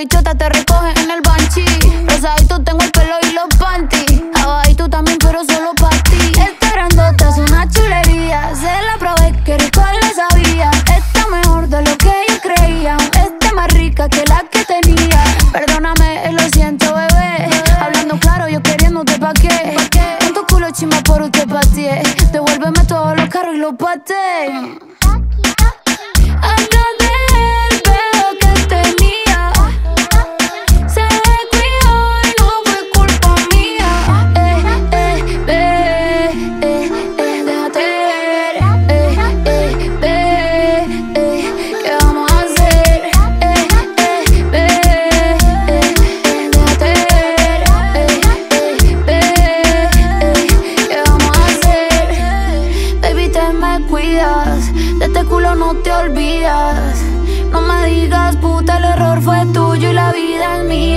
bichota te recoge en el banchi. Rosadito tengo el pelo y los panties. Tú también, pero solo para ti. Esta grandota es una chulería. Se la probé, que rico la sabía. Está mejor de lo que yo creía. Está más rica que la que tenía. Perdóname, lo siento, bebé. Hablando claro, yo queriéndote pa' qué. Con tu culo chima por usted pateé. Devuélveme todos los carros y los paté. Cuidas, de este culo no te olvidas. No me digas, puta, el error fue tuyo y la vida es mía.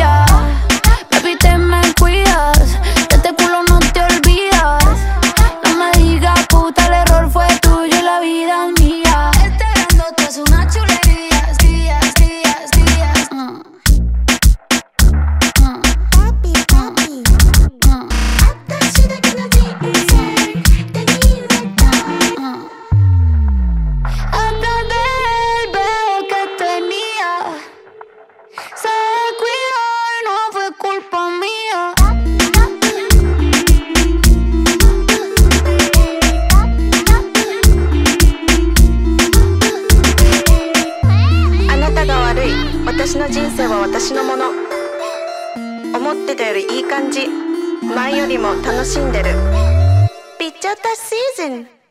私のもの。思ってたよりいい感じ。前よりも楽しんでる。ピッチャータシーズン。